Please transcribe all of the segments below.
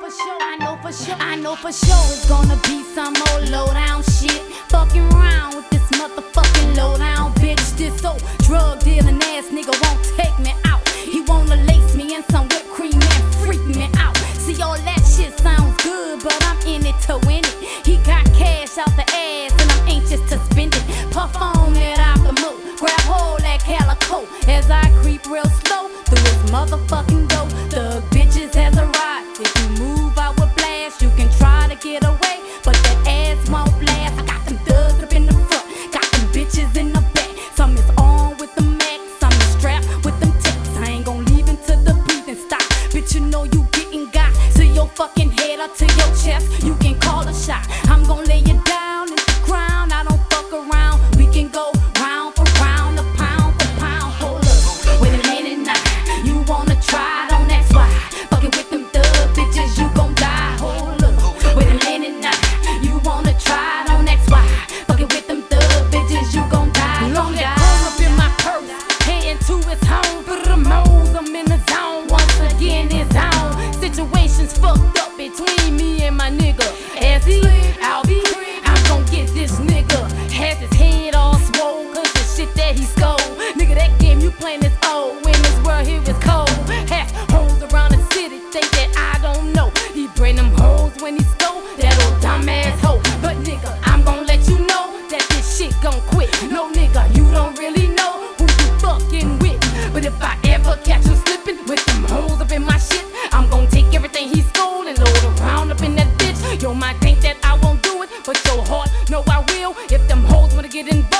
for sure, I know for sure, I know for sure it's gonna be some old low down shit. your fucking head up to your chest. You is cold. Half holes around the city, think that I don't know. He bring them hoes when he stole that old dumbass hoe. But nigga, I'm gonna let you know that this shit gon' quit. No nigga, you don't really know who you fucking with. But if I ever catch you slipping with them hoes up in my shit, I'm gonna take everything he stole and load a round up in that bitch. Yo, might think that I won't do it, but your heart know I will. If them hoes wanna get in.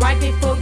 right before